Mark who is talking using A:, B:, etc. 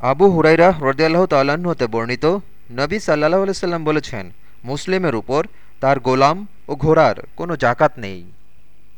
A: আবু হুরাইরা হ্রদিয়াল্লাহ তাল্লাহ্ন হতে বর্ণিত, নবী সাল্লাহ আলসালাম বলেছেন, মুসলিমের উপর তার গোলাম ও ঘোড়ার কোনো জাকাত নেই।